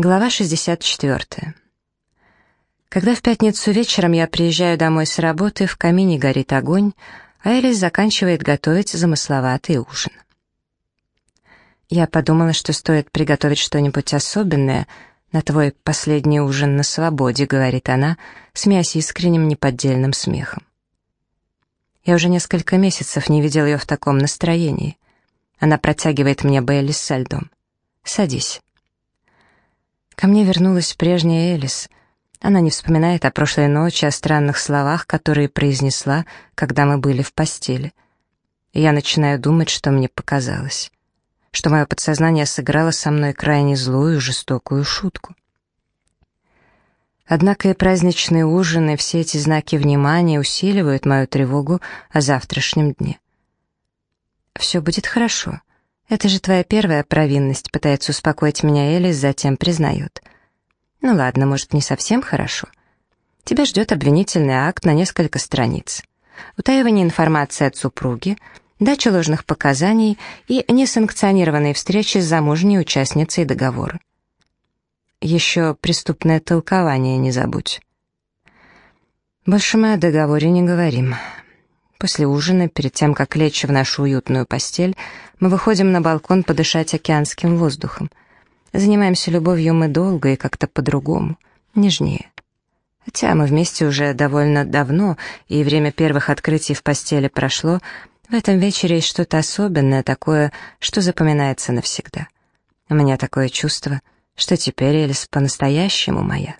Глава 64. Когда в пятницу вечером я приезжаю домой с работы, в камине горит огонь, а Элис заканчивает готовить замысловатый ужин. Я подумала, что стоит приготовить что-нибудь особенное на твой последний ужин на свободе, говорит она, смеясь искренним неподдельным смехом. Я уже несколько месяцев не видел ее в таком настроении. Она протягивает мне Бейли со льдом. «Садись». Ко мне вернулась прежняя Элис. Она не вспоминает о прошлой ночи, о странных словах, которые произнесла, когда мы были в постели. Я начинаю думать, что мне показалось. Что мое подсознание сыграло со мной крайне злую, жестокую шутку. Однако и праздничные ужины, все эти знаки внимания усиливают мою тревогу о завтрашнем дне. «Все будет хорошо», «Это же твоя первая провинность», — пытается успокоить меня Элис, затем признает. «Ну ладно, может, не совсем хорошо. Тебя ждет обвинительный акт на несколько страниц. Утаивание информации от супруги, дача ложных показаний и несанкционированные встречи с замужней участницей договора. Еще преступное толкование не забудь. Больше мы о договоре не говорим. После ужина, перед тем, как лечь в нашу уютную постель, мы выходим на балкон подышать океанским воздухом. Занимаемся любовью мы долго и как-то по-другому, нежнее. Хотя мы вместе уже довольно давно, и время первых открытий в постели прошло, в этом вечере есть что-то особенное, такое, что запоминается навсегда. У меня такое чувство, что теперь Элис по-настоящему моя.